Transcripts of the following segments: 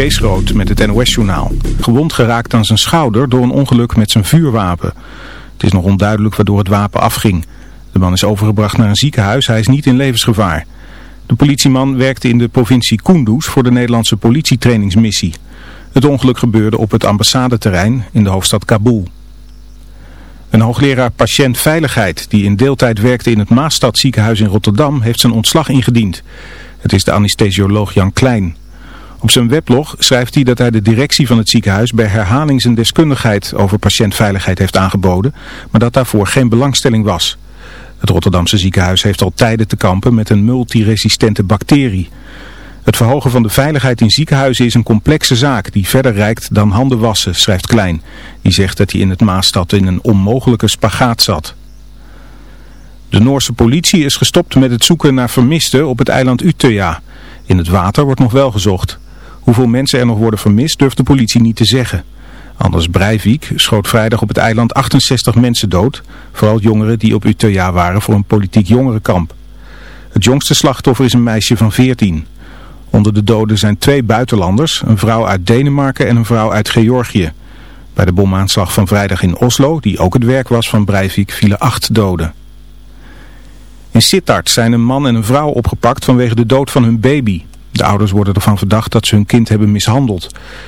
Kees met het NOS-journaal. Gewond geraakt aan zijn schouder door een ongeluk met zijn vuurwapen. Het is nog onduidelijk waardoor het wapen afging. De man is overgebracht naar een ziekenhuis, hij is niet in levensgevaar. De politieman werkte in de provincie Kunduz voor de Nederlandse politietrainingsmissie. Het ongeluk gebeurde op het ambassadeterrein in de hoofdstad Kabul. Een hoogleraar patiëntveiligheid die in deeltijd werkte in het Maastad ziekenhuis in Rotterdam heeft zijn ontslag ingediend. Het is de anesthesioloog Jan Klein. Op zijn weblog schrijft hij dat hij de directie van het ziekenhuis bij herhaling zijn deskundigheid over patiëntveiligheid heeft aangeboden, maar dat daarvoor geen belangstelling was. Het Rotterdamse ziekenhuis heeft al tijden te kampen met een multiresistente bacterie. Het verhogen van de veiligheid in ziekenhuizen is een complexe zaak die verder reikt dan handen wassen, schrijft Klein. Die zegt dat hij in het Maastad in een onmogelijke spagaat zat. De Noorse politie is gestopt met het zoeken naar vermisten op het eiland Utøya. In het water wordt nog wel gezocht. Hoeveel mensen er nog worden vermist durft de politie niet te zeggen. Anders Breivik schoot vrijdag op het eiland 68 mensen dood. Vooral jongeren die op Utøya waren voor een politiek jongerenkamp. Het jongste slachtoffer is een meisje van 14. Onder de doden zijn twee buitenlanders, een vrouw uit Denemarken en een vrouw uit Georgië. Bij de bomaanslag van vrijdag in Oslo, die ook het werk was van Breivik, vielen acht doden. In Sittard zijn een man en een vrouw opgepakt vanwege de dood van hun baby. De ouders worden ervan verdacht dat ze hun kind hebben mishandeld.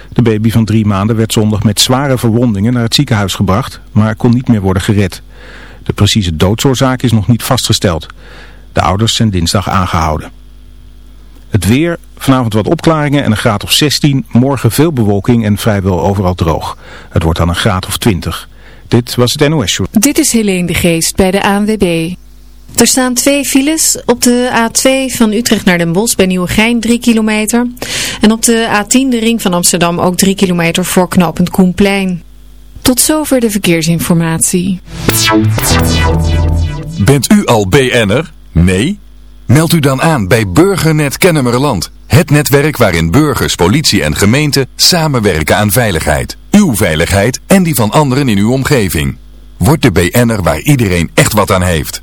De baby van drie maanden werd zondag met zware verwondingen naar het ziekenhuis gebracht, maar kon niet meer worden gered. De precieze doodsoorzaak is nog niet vastgesteld. De ouders zijn dinsdag aangehouden. Het weer, vanavond wat opklaringen en een graad of 16. Morgen veel bewolking en vrijwel overal droog. Het wordt dan een graad of 20. Dit was het NOS Show. Dit is Helene de Geest bij de ANWB. Er staan twee files op de A2 van Utrecht naar Den Bosch bij Nieuwegein 3 kilometer. En op de A10 de ring van Amsterdam ook 3 kilometer voor knooppunt Koenplein. Tot zover de verkeersinformatie. Bent u al BN'er? Nee? Meld u dan aan bij Burgernet Kennemerland. Het netwerk waarin burgers, politie en gemeente samenwerken aan veiligheid. Uw veiligheid en die van anderen in uw omgeving. Word de BN'er waar iedereen echt wat aan heeft.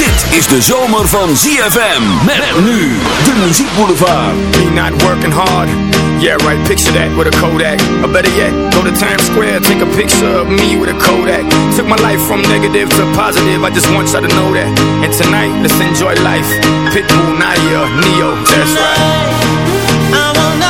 Dit is de zomer van ZFM. Met nu de muziekboulevard. Me not working hard. Yeah, right, picture that with a Kodak. Or better yet, go to Times Square, take a picture of me with a Kodak. Took my life from negative to positive, I just want y'all to know that. And tonight, let's enjoy life. Pitbull, Naya, Neo, that's right. Grab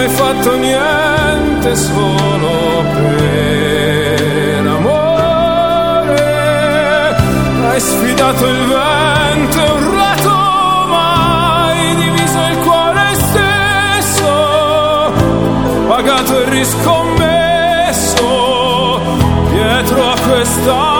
mai fatto niente solo per amore. Hai sfidato il vento e un rato, diviso il cuore stesso, pagato e riscommesso dietro a quest'anno.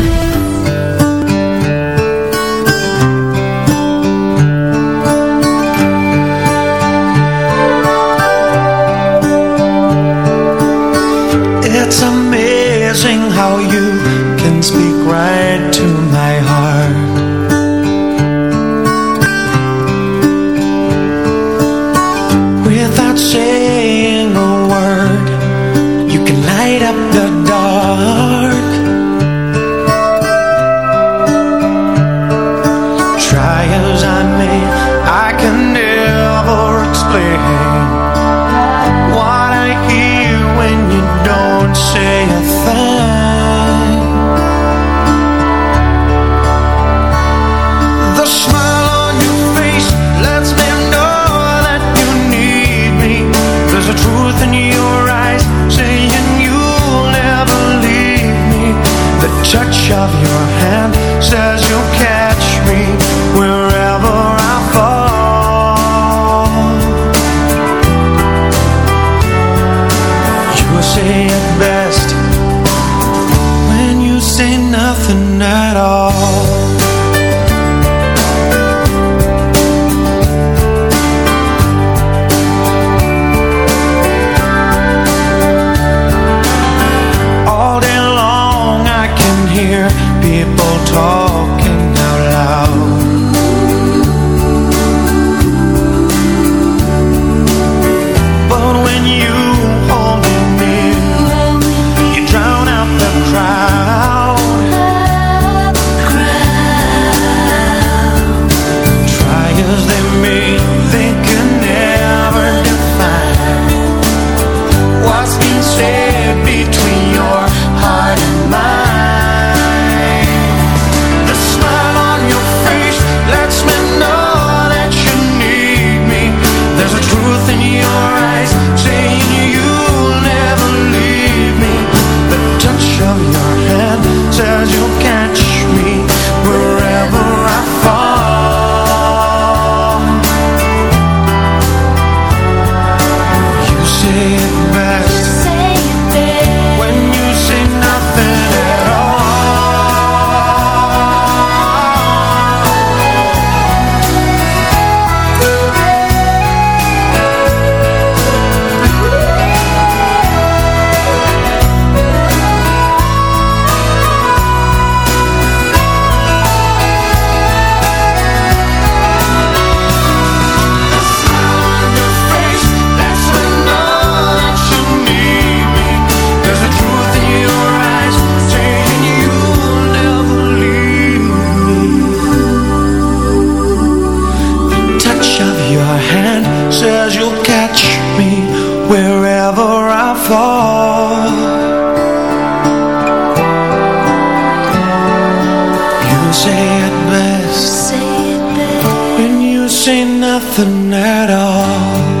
say it best, say it best. When you say nothing at all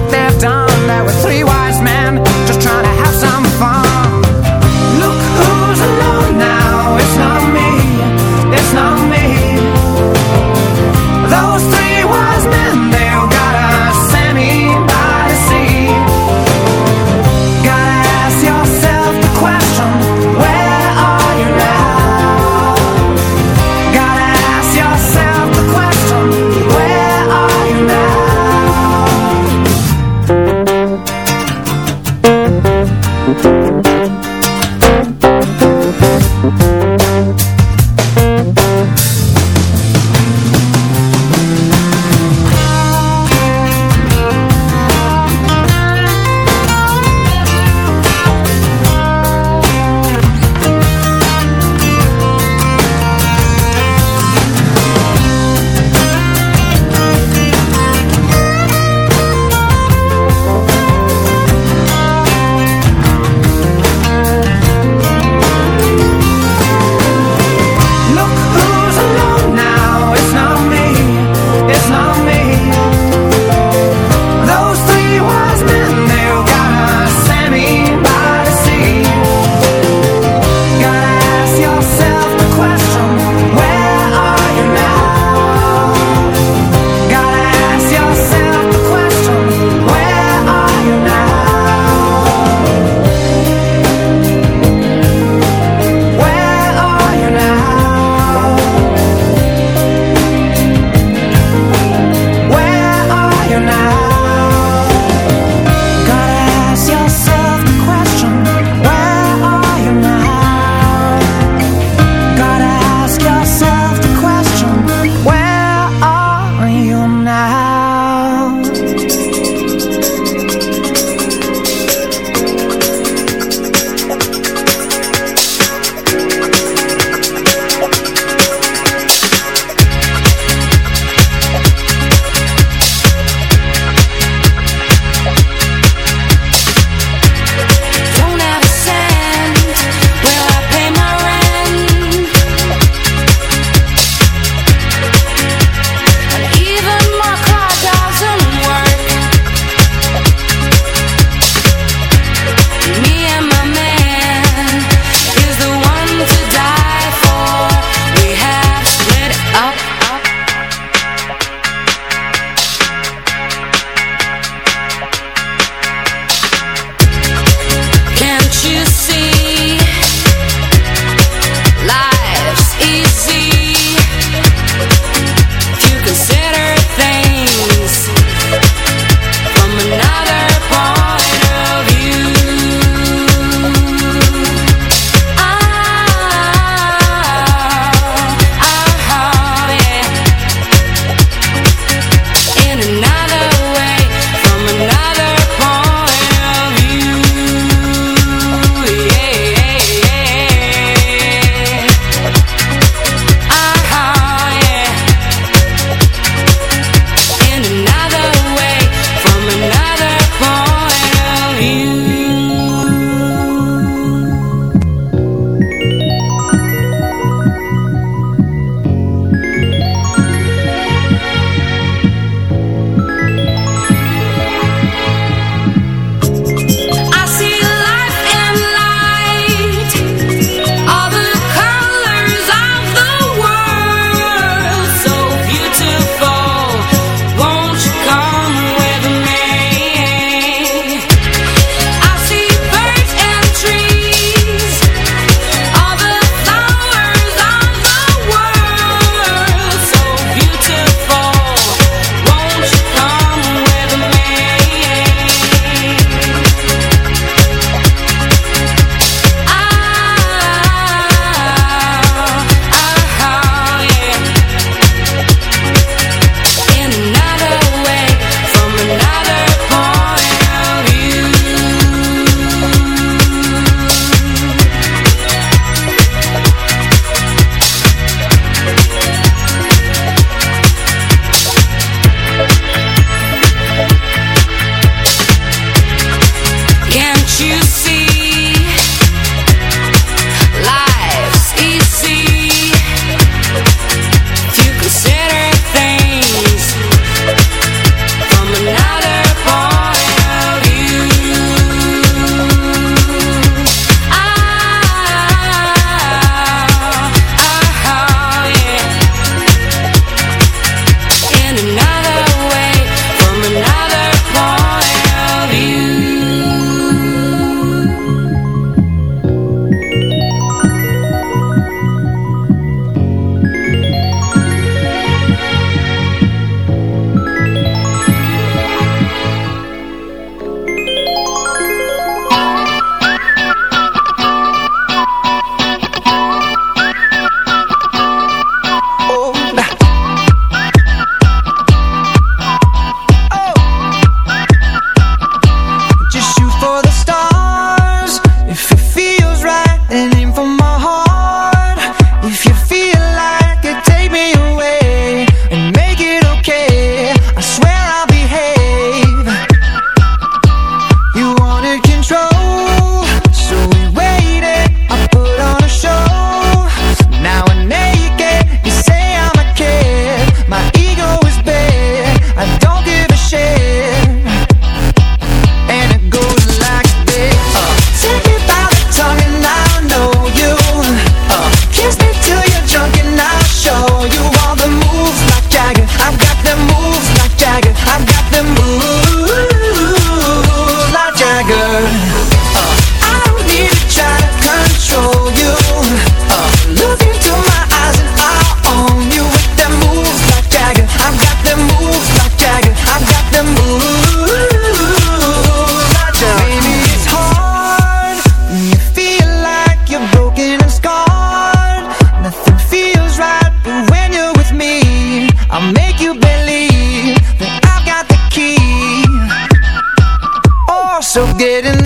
of getting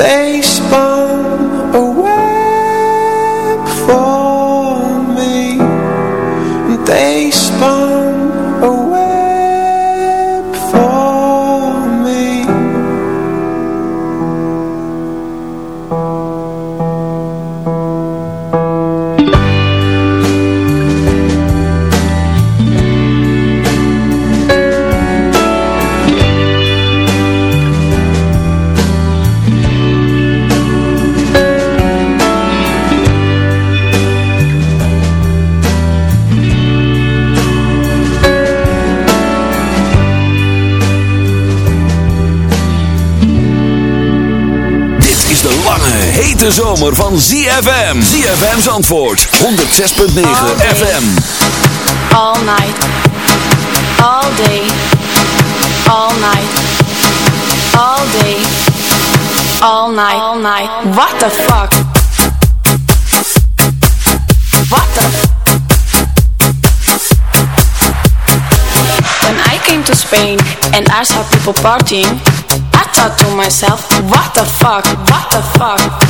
They zomer van ZFM. ZFM's antwoord 106.9 FM. All night, all day, all night, all day, all night, all night. What the fuck? What the? When I came to Spain and I saw people partying, I thought to myself, what the fuck? What the fuck?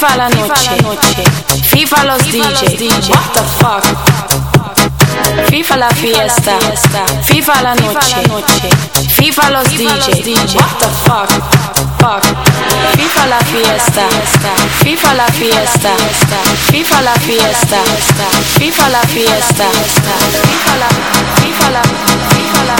FIFA la noche, FIFA los DJ. What the fuck? FIFA la fiesta, FIFA la noche, FIFA los DJ. What the fuck? Fuck. FIFA la fiesta, FIFA la fiesta, FIFA la fiesta, FIFA la fiesta, FIFA la, FIFA la, FIFA la,